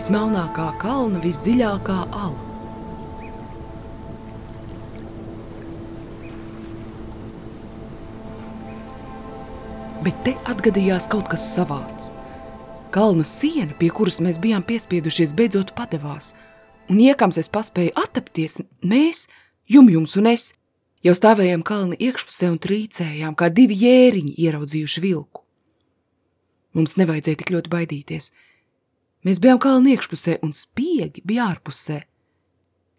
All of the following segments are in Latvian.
vismelnākā kalna, visdziļākā ala. Bet te atgadījās kaut kas savāds. Kalna siena, pie kuras mēs bijām piespiedušies, beidzot padevās, un iekams es paspēju attapties, mēs, jumjums un es, jau stāvējām kalna iekšpusē un trīcējām, kā divi jēriņi ieraudzījuši vilku. Mums nevajadzēja tik ļoti baidīties. Mēs bijām kalna iekšpusē un spiegi bija ārpusē.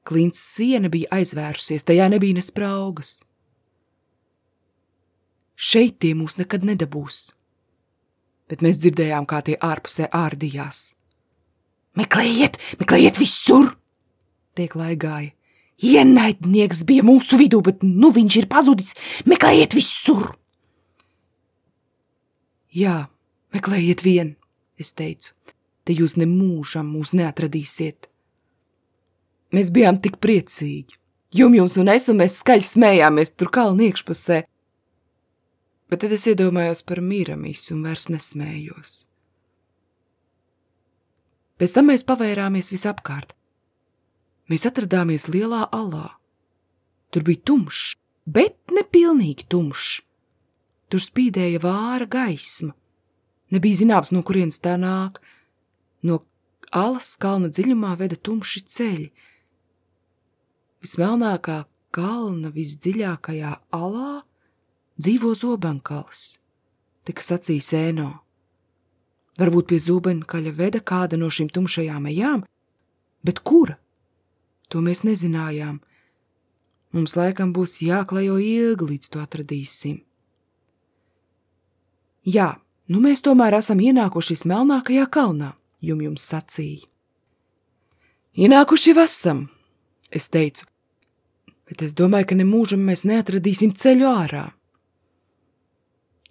Klints siena bija aizvērusies, tajā nebija nespraugas. Šeit tie mūs nekad nedabūs. Bet mēs dzirdējām, kā tie ārpusē ārdījās. Meklējiet, meklējiet visur! Tiek laigāja. Ienaidnieks bija mūsu vidū, bet nu viņš ir pazudis. Meklējiet visur! Jā, meklējiet vien, es teicu, te jūs nemūžam mūs neatradīsiet. Mēs bijām tik priecīgi. Jumjums un es, un mēs skaļi smējāmies tur kalnu iekšpusē. Bet tad es iedomājos par mīramis un vairs nesmējos. Pēc tam mēs pavērāmies visapkārt. Mēs atradāmies lielā alā. Tur bija tumšs, bet nepilnīgi tumšs. Tur spīdēja vāra gaisma. Nebija zināms, no kurienes tā nāk. No alas kalna dziļumā veda tumši ceļi. Vismelnākā kalna visdziļākajā alā dzīvo zobenkals, tika sacījis ēno. Varbūt pie zobenkaļa veda kāda no šīm tumšajām ejām, bet kura? To mēs nezinājām. Mums laikam būs jāklajo ilgi, līdz to atradīsim. Jā, nu mēs tomēr esam ienākuši smelnākajā kalnā, jum jums sacīja. Ienākuši esam, es teicu, bet es domāju, ka nemūžam mēs neatradīsim ceļu ārā.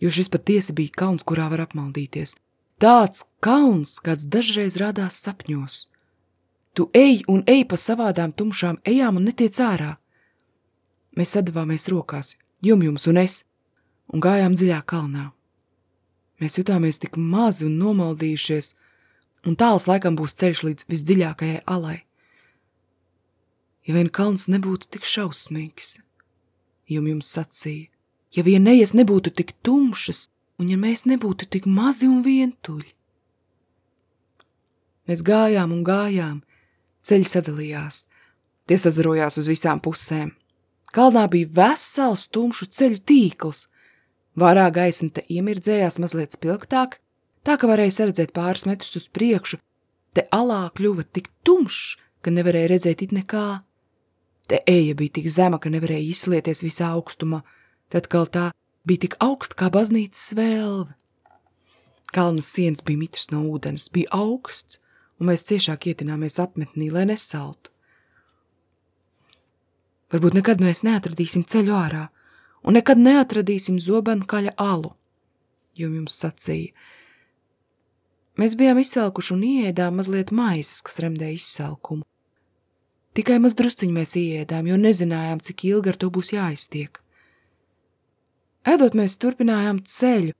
Jo šis patiesi bija kalns, kurā var apmaldīties. Tāds kalns, kāds dažreiz rādās sapņos. Tu ej un ej pa savādām tumšām ejām un netiec ārā. Mēs sadavāmies rokās, jumjums un es, un gājām dziļā kalnā. Mēs jutāmies tik mazi un nomaldījušies, un tāls laikam būs ceļš līdz visdziļākajai alai ja vien kalns nebūtu tik šausmīgs. Jum jums sacīja, ja vien nejas nebūtu tik tumšas, un ja mēs nebūtu tik mazi un vientuļi. Mēs gājām un gājām, ceļi sadalījās, tie sazarojās uz visām pusēm. Kalnā bija vesels tumšu ceļu tīkls, vārā gaisma te iemirdzējās mazliet spilgtāk, tā ka varēja saredzēt pāris metrus uz priekšu, te alā kļuva tik tumšs, ka nevarēja redzēt it nekā. Te eja bija tik zema, ka nevarēja izslieties visā augstumā, tad kā tā bija tik augsta kā baznīcas svēlve. Kalnas sienas bija mitras no ūdens, bija augsts, un mēs ciešāk ietināmies apmetnī, lai nesaltu. Varbūt nekad mēs neatradīsim ceļu ārā, un nekad neatradīsim zobenu kaļa alu, jo jums sacīja. Mēs bijām izsalkuši un ieēdām mazliet maizes, kas remdēja izsalkumu. Tikai maz drusciņi mēs ieēdām, jo nezinājām, cik ilgi ar to būs jāiztiek. Ēdot mēs turpinājām ceļu,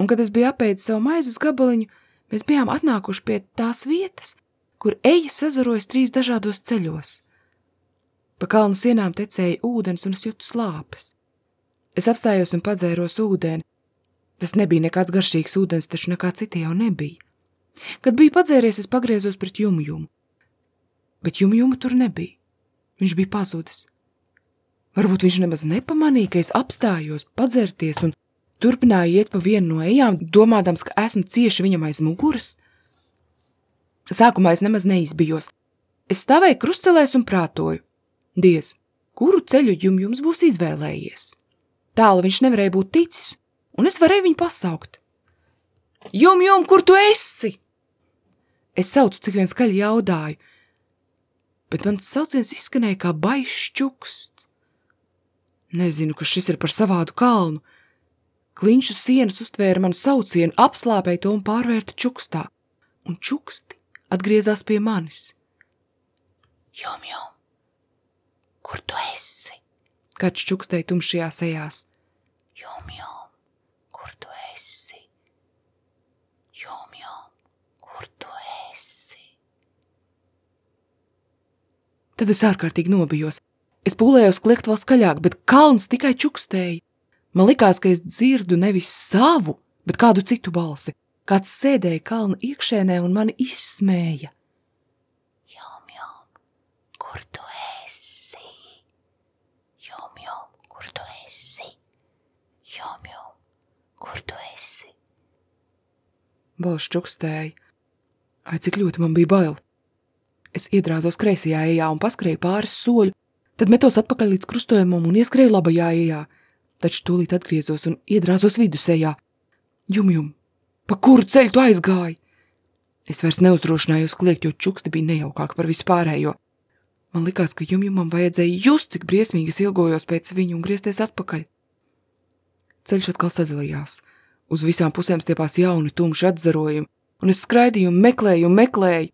un, kad es biju apēdis savu maizes gabaliņu, mēs bijām atnākuši pie tās vietas, kur eja sazarojas trīs dažādos ceļos. Pa kalnu sienām tecēja ūdens, un es jūtu slāpes. Es apstājos un padzēros ūdeni. Tas nebija nekāds garšīgs ūdens, taču nekā cita jau nebija. Kad biju padzēries, es pagriezos pret jumu jumu bet jumjuma tur nebija. Viņš bija pazudis. Varbūt viņš nemaz nepamanīja, ka es apstājos padzerties un turpināju iet pa vienu no ejām, domādams, ka esmu cieši viņam aiz muguras. Sākumā es nemaz neizbijos. Es stāvēju krustcelēs un prātoju. Diez, kuru ceļu jum jums būs izvēlējies? Tālu viņš nevarēja būt ticis, un es varēju viņu pasaukt. Jum, jum, kur tu esi? Es saucu, cik vien skaļi jaudāju – bet mans sauciens izskanēja kā baisa čuksts. Nezinu, kas šis ir par savādu kalnu. Kliņšu sienas uztvēra manu saucienu, apslāpēja to un pārvērta čukstā, un čuksti atgriezās pie manis. Jum, jum, kur tu esi? Kāds čukstēja tumšajā sejās. Jum, jum, esi? Jum, jum, kur tu esi? Tad es ārkārtīgi nobijos. Es pūlējos kliegt vēl skaļāk, bet kalns tikai čukstēja. Man likās, ka es dzirdu nevis savu, bet kādu citu balsi. Kāds sēdēja kalna iekšēnē un mani izsmēja. Jom, jom, kur tu esi? Jom, jom, kur tu esi? Jom, jom, kur tu esi? Balss čukstēja. Ai, cik ļoti man bija bail. Es iedrāzos kreisajā ejā un paskrēju pāris soļu, tad metos atpakaļ līdz krustojumam un ieskrēju labajā ejā, taču tūlīt atgriezos un iedrāzos vidusējā. Jum, jum, pa kuru ceļu tu aizgāji? Es vairs neuzdrošinājos kliegt, jo čuksti bija nejaukāk par vispārējo. Man likās, ka jumjumam vajadzēja just, cik briesmīgi es ilgojos pēc viņu un griezties atpakaļ. Ceļš atkal sadalījās. Uz visām pusēm stiepās jauni, tumši atzarojumi, un es skraidīju un meklēju un meklēju.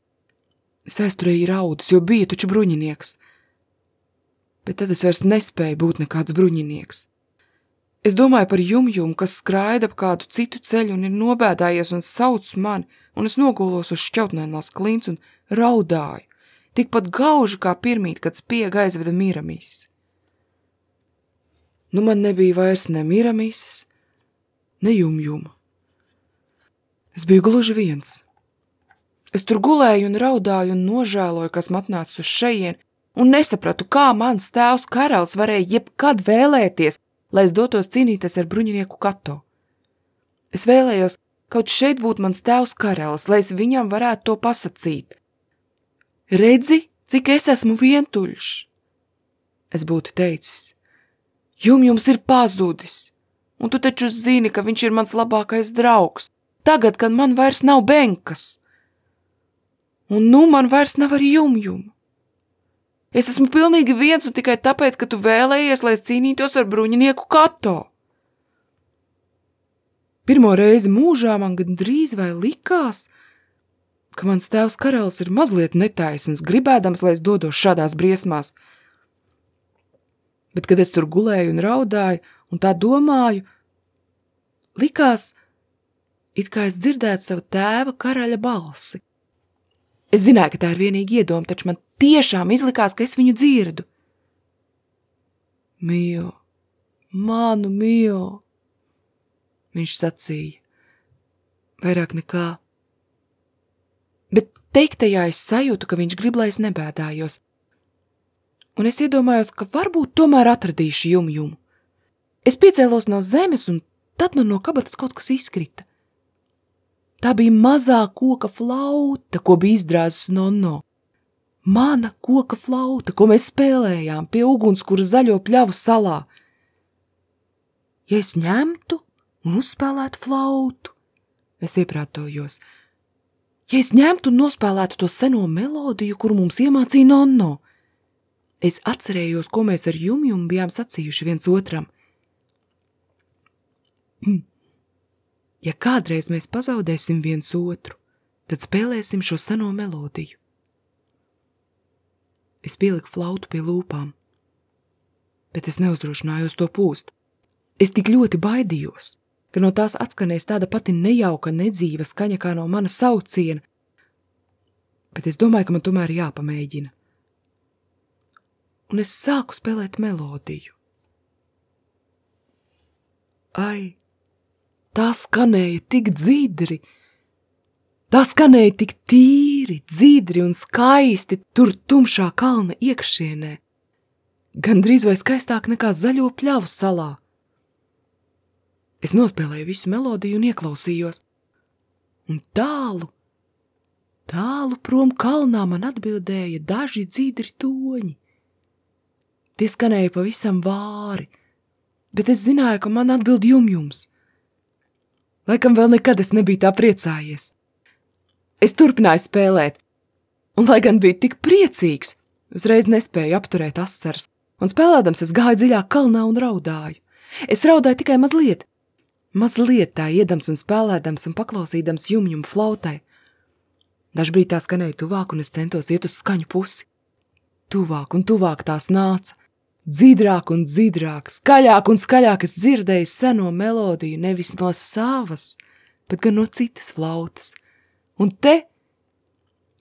Es aizturēju raudus, jo bija taču bruņinieks. Bet tad es vairs nespēju būt nekāds bruņinieks. Es domāju par jumjumu, kas skraida ap kādu citu ceļu un ir nobēdājies un sauc mani, un es nogulos uz šķautnēnās klints un raudāju, tikpat gauži kā pirmīt, kad spiega aizveda miramīsis. Nu man nebija vairs ne miramīsis, ne jumjuma. Es biju gluži viens. Es tur gulēju un raudāju un nožēloju, kas man atnāca uz šejien, un nesapratu, kā mans tēvs karalis varēja jebkad vēlēties, lai es dotos cīnīties ar bruņinieku kato. Es vēlējos, kaut šeit būtu mans tēvs karalis, lai es viņam varētu to pasacīt. Redzi, cik es esmu vientuļš! Es būtu teicis, jum jums ir pazudis, un tu taču zini, ka viņš ir mans labākais draugs, tagad, kad man vairs nav benkas. Un nu man vairs nav arī jumjuma. Es esmu pilnīgi viens un tikai tāpēc, ka tu vēlējies, lai es cīnītos ar bruņinieku kato. Pirmo reizi mūžā man gandrīz vai likās, ka mans tēvs karalis ir mazliet netaisns, gribēdams, lai es dodos šādās briesmās. Bet, kad es tur gulēju un raudāju un tā domāju, likās, it kā es dzirdētu savu tēva karaļa balsi. Es zināju, ka tā ir vienīgi iedoma, taču man tiešām izlikās, ka es viņu dzirdu. Mio, manu mio, viņš sacīja, vairāk nekā. Bet teiktajā es sajūtu, ka viņš grib, lai es nebēdājos. Un es iedomājos, ka varbūt tomēr atradīšu jumu jumu. Es piecēlos no zemes, un tad man no kabatas kaut kas izkrita. Tā bija mazā koka flauta, ko bija izdrauzis nonno. Mana koka flauta, ko mēs spēlējām pie ugunskura zaļo pļavu salā. Ja es ņemtu un uzspēlētu flautu, es ieprātojos. Ja es ņemtu un nospēlētu to seno melodiju, kuru mums iemācīja nonno, es atcerējos, ko mēs ar jumjumu bijām sacījuši viens otram. Ja kādreiz mēs pazaudēsim viens otru, tad spēlēsim šo seno melodiju. Es pieliku flautu pie lūpām, bet es neuzdrošinājos to pūst. Es tik ļoti baidījos, ka no tās atskanēs tāda pati nejauka, nedzīva skaņa kā no mana sauciena, bet es domāju, ka man tomēr jāpamēģina. Un es sāku spēlēt melodiju. Ai, Tā skanēja tik dzidri, tā skanēja tik tīri, dzidri un skaisti tur tumšā kalna iekšienē, gandrīz vai skaistāk nekā zaļo pļavu salā. Es nospēlēju visu melodiju un ieklausījos, un tālu, tālu prom kalnā man atbildēja daži dzīdri toņi. Tie skanēja pavisam vāri, bet es zināju, ka man atbild jumjums. Laikam vēl nekad es nebiju tā priecājies. Es turpināju spēlēt, un, lai gan biju tik priecīgs, uzreiz nespēju apturēt asaras, un spēlēdams es gāju dziļāk kalnā un raudāju. Es raudāju tikai mazliet, mazliet tā iedams un spēlēdams un paklausīdams jumjumu flautai. Dažbrīd tā skanēja tuvāk, un es centos iet uz skaņu pusi. Tuvāk un tuvāk tās nāca, Dzīdrāk un dzīdrāk, skaļāk un skaļāk es dzirdēju seno melodiju nevis no savas, bet gan no citas flautas. Un te,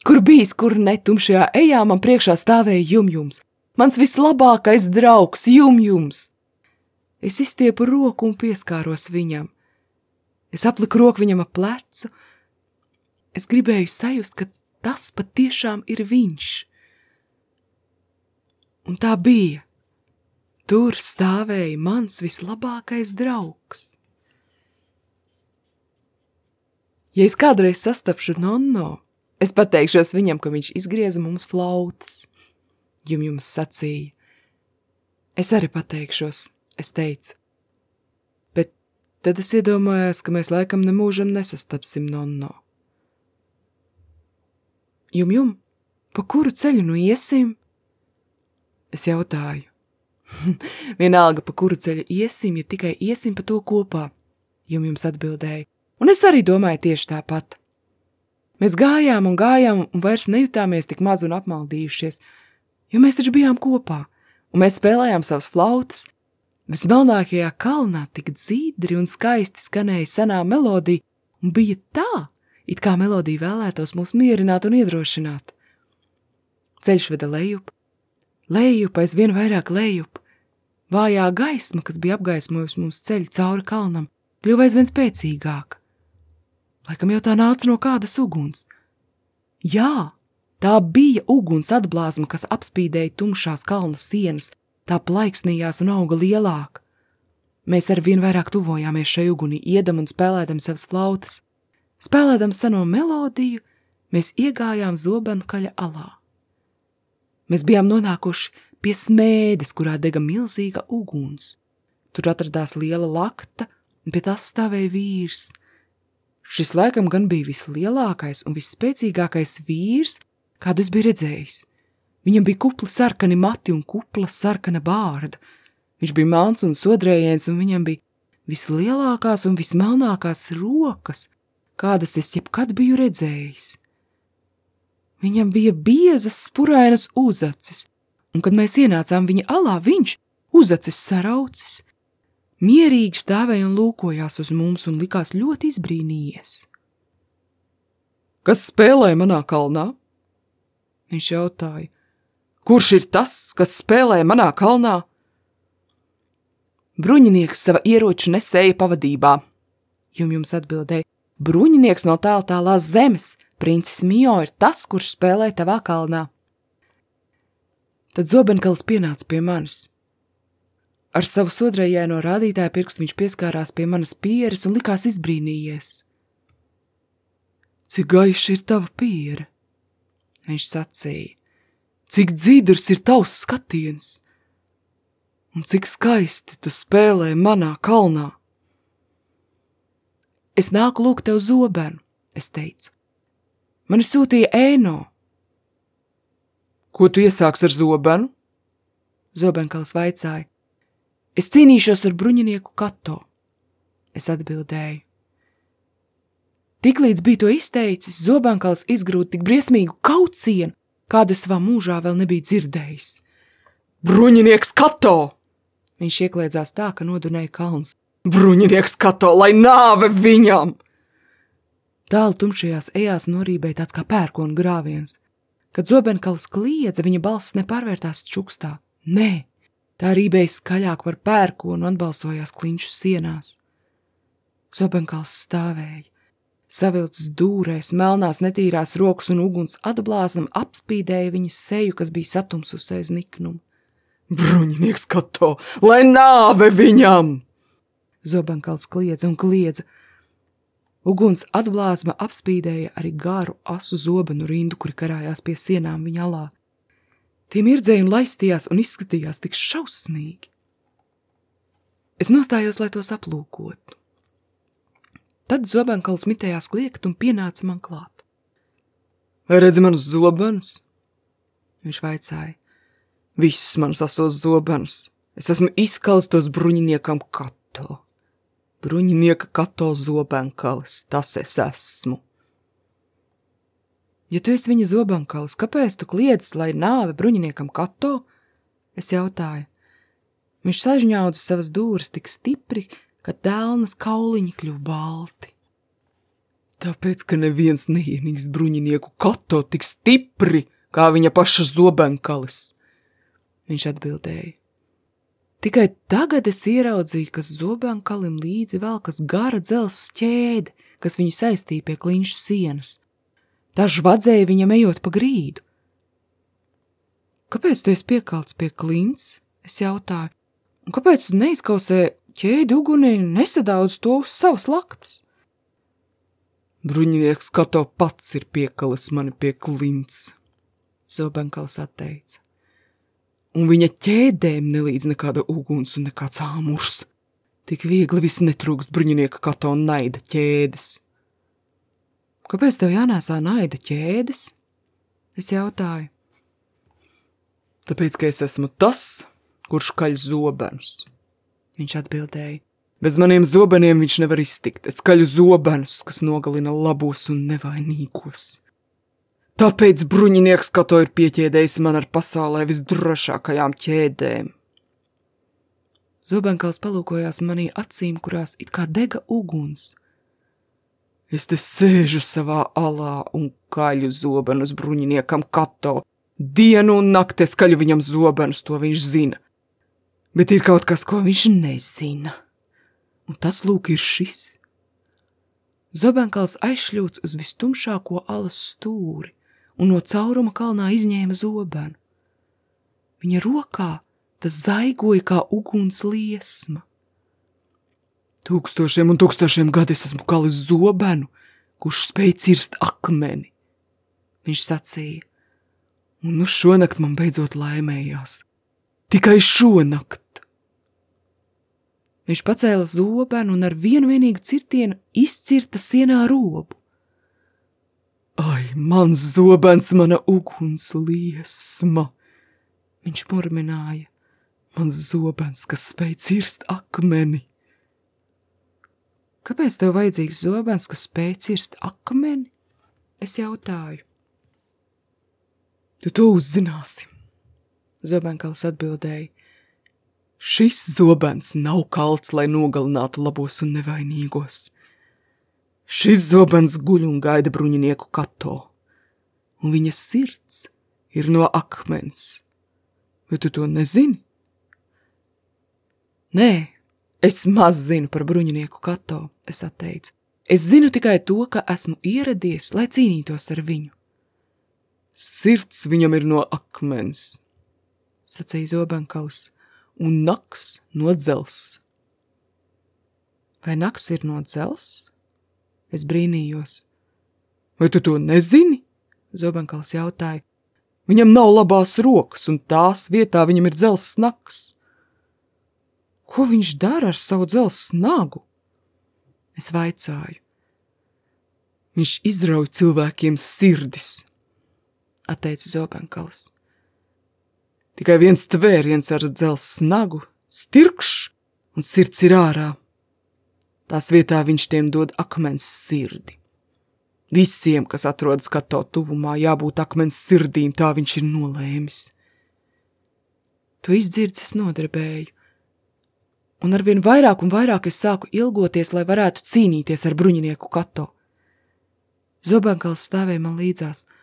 Kur bijis, kur ne tumšajā ejā man priekšā stāvēja jumjums, mans vislabākais draugs jumjums. Es izstiepu roku un pieskāros viņam. Es apliku roku viņam ap plecu. Es gribēju sajust, ka tas patiešām ir viņš. Un tā bija. Tur stāvēja mans vislabākais draugs. Ja es kādreiz sastapšu Nonno, es pateikšos viņam, ka viņš izgrieza mums flautas. Jum jums sacīja. Es arī pateikšos, es teicu. Bet tad es iedomājos, ka mēs laikam nemūžam nesastapsim Nonno. Jum jum, pa kuru ceļu nu iesim? Es jautāju. Vienalga, pa kuru ceļu iesim, ja tikai iesim pa to kopā, jum jums atbildēja. Un es arī domāju tieši tāpat. Mēs gājām un gājām un vairs nejutāmies tik maz un apmaldījušies, jo mēs taču bijām kopā, un mēs spēlējām savas flautas. Vismelnākajā kalnā tik dzīdri un skaisti skanēja senā melodija, un bija tā, it kā melodija vēlētos mūs mierināt un iedrošināt. Ceļš veda lejup, lejup aizvien vairāk lejup. Vājā gaisma, kas bija apgaismojusi mums ceļu cauri kalnam, kļuva aizvien spēcīgāka. Laikam jau tā nāca no kādas uguns. Jā, tā bija uguns atblāzma, kas apspīdēja tumšās kalna sienas, tā plaiksnījās un auga lielāk. Mēs ar vien vairāk tuvojāmies šai ugunī, iedam un spēlēdam savas flautas. Spēlēdam seno melodiju, mēs iegājām zobenkaļa alā. Mēs bijām nonākuši pie smēdes, kurā dega milzīga uguns. Tur atradās liela lakta, un pie tās stāvēja vīrs – Šis laikam gan bija vislielākais un visspēcīgākais vīrs, kādu es biju redzējis. Viņam bija kupli sarkani mati un kupla sarkana bārda. Viņš bija melns un sodrējiens, un viņam bija vislielākās un vismelnākās rokas, kādas es jebkad biju redzējis. Viņam bija biezas, spurainas uzacis, un, kad mēs ienācām viņa alā, viņš, uzacis saraucis, mierīgi stāvēja un lūkojās uz mums un likās ļoti izbrīnījies. Kas spēlē manā kalnā? Viņš jautāja. Kurš ir tas, kas spēlē manā kalnā? Bruņinieks sava ieroču nesēja pavadībā. Jum jums atbildēja, bruņinieks no tāl tālās zemes, princis Mio ir tas, kurš spēlē tavā kalnā. Tad zobenkals pienāca pie manis. Ar savu sodrējēno rādītāju pirkstu viņš pieskārās pie manas pieres un likās izbrīnījies. Cik gaiša ir tava piere? Viņš sacīja. Cik dzīdrs ir tavs skatiens? Un cik skaisti tu spēlē manā kalnā? Es nāku lūgt tev zobenu, es teicu. Mani sūtīja ēno. Ko tu iesāks ar zobenu? Zobenkals vaicāja. Es cīnīšos ar bruņinieku Kato. Es atbildēju. Tiklīdz bija to izteicis, zobankals izgrūda tik briesmīgu kaucienu, kādu savā mūžā vēl nebiju dzirdējis. Bruņinieks Kato! Viņš iekļēdzās tā, ka nodunēja kalns. Bruņinieks Kato, lai nāve viņam! Tālu tumšajās ejās norībēja tāds kā pērkona grāviens. Kad zobenkals kliedza, viņa balss nepārvērtās čukstā. Nē, Tā rībēja skaļāk par pērkonu un atbalsojās klinšu sienās. Sobenkals stāvēja, savilcis dūrēs, melnās netīrās rokas un uguns atblāzam apspīdēja viņas seju, kas bija satumsusies niknumu. Bruņinieks Kato, lai nāve viņam! Zobenkals kliedza un kliedza. Uguns atblāzma apspīdēja arī garu asu zobenu rindu, kuri karājās pie sienām viņa alā. Tie mirdzēja un laistījās un izskatījās tik šausmīgi. Es nostājos, lai tos aplūkotu. Tad zobenkals mitējās kliegt un pienāca man klāt. Vai redzi manus zobenus? Viņš vaicāja. Visus manus asos zobenus. Es esmu izkalis tos bruņiniekam kato. Bruņinieka kato zobenkalis, tas es esmu. Ja tu esi viņa zobankals, kāpēc tu kliedz, lai nāve bruņiniekam kato? Es jautāju. Viņš sažņaudza savas dūras tik stipri, ka dēlnas kauliņi kļuva balti. Tāpēc, ka neviens neienīgs bruņinieku kato tik stipri, kā viņa paša zobenkalis. Viņš atbildēja. Tikai tagad es ieraudzīju, ka zobenkalim līdzi velkas gara dzels ķēde, kas viņu saistīja pie kliņšu sienas. Tā žvadzēja viņam ejot pa grīdu. Kāpēc tu esi piekalts pie klints? Es jautāju. Un kāpēc tu neizkausē ķēdi uguni un nesadaudzis to uz savas laktas? Bruņinieks Kato pats ir piekalis mani pie klints, Zobenkals atteica. Un viņa ķēdēm nelīdz nekāda uguns un nekāds āmurs. Tik viegli viss netrūkst bruņinieka Kato naida ķēdes. Kāpēc tev jānēsā naida ķēdes? Es jautāju. Tāpēc, ka es esmu tas, kurš kaļ zobenus. Viņš atbildēja. Bez maniem zobeniem viņš nevar iztikt. Es kaļu zobenus, kas nogalina labos un nevainīgos. Tāpēc bruņinieks, kā to ir pieķēdējis man ar pasaulē visdrošākajām ķēdēm. Zobenkals palūkojās manī acīm, kurās it kā dega uguns. Es te sēžu savā alā un kaļu zobenus bruņiniekam kato. Dienu un nakti es kaļu viņam zobenus, to viņš zina. Bet ir kaut kas, ko viņš nezina un tas lūk ir šis. Zobenkals aizšļūts uz vistumšāko alas stūri un no cauruma kalnā izņēma zobenu. Viņa rokā tas zaigoja kā uguns liesma. Tūkstošiem un tūkstošiem gadu es esmu kalis zobenu, kurš spēj cirst akmeni. Viņš sacīja, un nu šonakt man beidzot laimējās. Tikai šonakt. Viņš pacēla zobenu un ar vienu vienīgu cirtienu izcirta sienā robu. Ai, mans zobens, mana uguns liesma! Viņš murmināja, mans zobens, kas spēj cirst akmeni. Kāpēc tev vajadzīgs zobens, kas spēj cirst akmeni? Es jautāju. Tu to uzzināsi. Zobenkals atbildēja. Šis zobens nav kalts, lai nogalinātu labos un nevainīgos. Šis zobens guļ un gaida bruņinieku kato, un viņa sirds ir no akmens. Vai tu to nezini? Nē, es maz zinu par bruņinieku kato, es atteicu. Es zinu tikai to, ka esmu ieradies, lai cīnītos ar viņu. Sirds viņam ir no akmens, sacīja zobenkalis un naks no dzels. Vai naks ir no dzels? Es brīnījos. Vai tu to nezini? Zobenkals jautāja. Viņam nav labās rokas, un tās vietā viņam ir dzels naks. Ko viņš dara ar savu dzels nagu? Es vaicāju. Viņš izrauj cilvēkiem sirdis, atteica Zobenkalis. Tikai viens tvēriens ar dzels snagu, stirkšs un sirds ir ārā. Tās vietā viņš tiem dod akmens sirdi. Visiem, kas atrodas kato tuvumā, jābūt akmens sirdīm, tā viņš ir nolēmis. To izdzirds es nodarbēju, un arvien vairāk un vairāk es sāku ilgoties, lai varētu cīnīties ar bruņinieku kato. Zobenkals stāvēja man līdzās –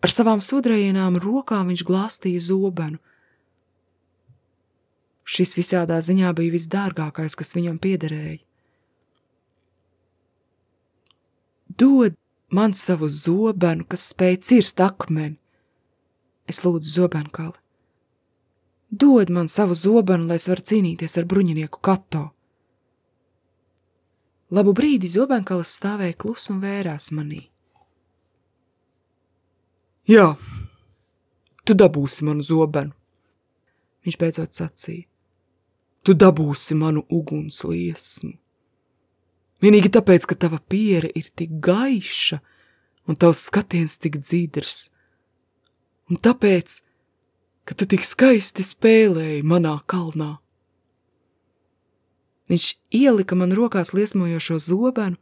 Ar savām sudrajienām rokām viņš glāstīja zobenu. Šis visādā ziņā bija visdārgākais, kas viņam piederēja. Dod man savu zobenu, kas spēj cirst akmeni. Es lūdzu zobenkali. Dod man savu zobenu, lai es varu cīnīties ar bruņinieku kato. Labu brīdi zobenkalas stāvēja klus un vērās manī. Jā, tu dabūsi manu zobenu. Viņš beidzot sacīja: Tu dabūsi manu uguns liesmu. Vienīgi tāpēc, ka tava piere ir tik gaiša un tavs skatiens tik dzīdrs, un tāpēc, ka tu tik skaisti spēlēji manā kalnā. Viņš ielika man rokās liesmojošo zobenu,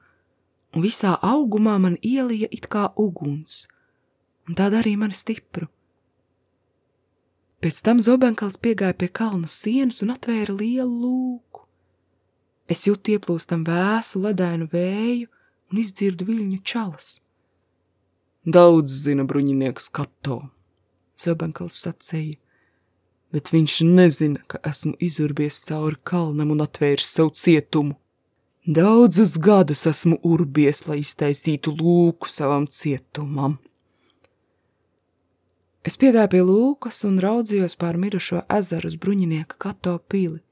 un visā augumā man ielija it kā uguns – un tā darīja mani stipru. Pēc tam zobenkals piegāja pie kalna sienas un atvēra lielu lūku. Es jūtu ieplūstam vēsu ledainu vēju un izdzirdu viļņu čalas. Daudz zina bruņinieks Kato, Zobenkals sacīja, bet viņš nezina, ka esmu izurbies cauri kalnam un atvēris savu cietumu. Daudzus gadus esmu urbies, lai iztaisītu lūku savam cietumam. Es piegāju pie lūkas un raudzījos pār mirušo ezeru uz bruņinieka kato pili.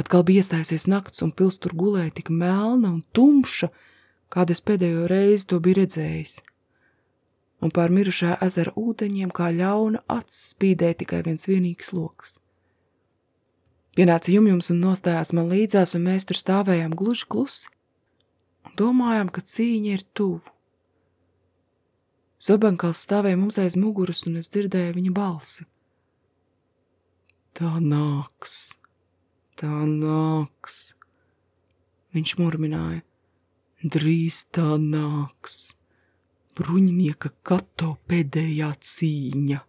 Atkal bija iestājusies nakts, un pils tur gulēja tik melna un tumša, kāda es pēdējo reizi to biju redzējis. Un pār mirušā ezera ūdeņiem kā ļauna acis spīdēja tikai viens vienīgs loks. Pienāca jumjums un nostājās man līdzās, un mēs tur stāvējām gluži klusi un domājām, ka cīņa ir tuvu. Zobankals stāvēja mums aiz muguras, un es dzirdēju viņa balsi. Tā nāks, tā nāks, viņš murmināja. Drīz tā nāks, bruņinieka kato pēdējā cīņa.